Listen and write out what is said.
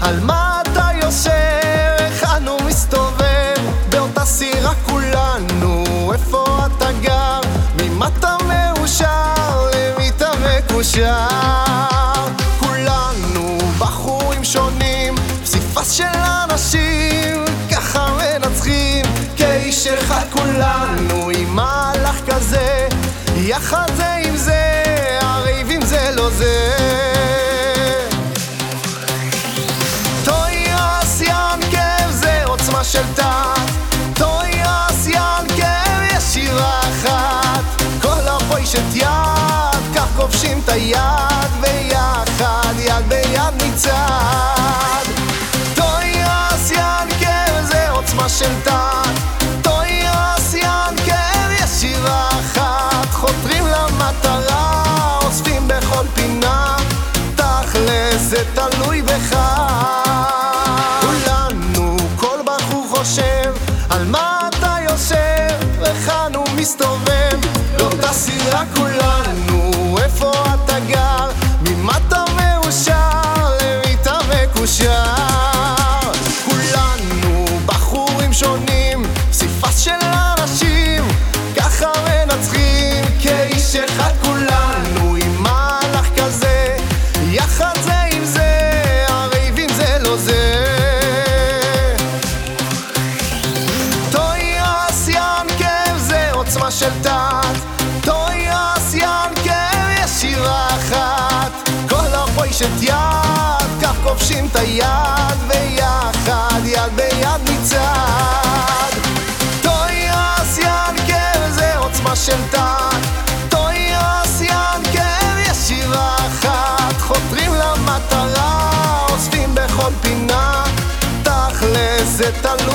על מה אתה יושב, איך אנו מסתובב באותה סירה כולנו, איפה אתה גר, ממה אתה מאושר, למי אתה מקושר? כולנו בחורים שונים, פסיפס של אנשים, ככה מנצחים כאיש אחד כולנו עם מהלך כזה, יחד טוי עשיין כאב יש שירה אחת יד כך כובשים את היד ביחד יד ביד מצד טוי עשיין כאב זה עוצמה של תת טוי עשיין כאב יש שירה אחת חותרים למטרה אוספים בכל פינה תכל'ס זה תלוי עוצמה של תת טוי עשיין כן יש שירה אחת. כל הפוישת יד כך כובשים את היד ביחד יד ביד מצד טוי עשיין כן זה עוצמה של תת טוי עשיין כן יש שירה אחת. חותרים למטרה אוספים בכל פינה. תכל'ס זה תל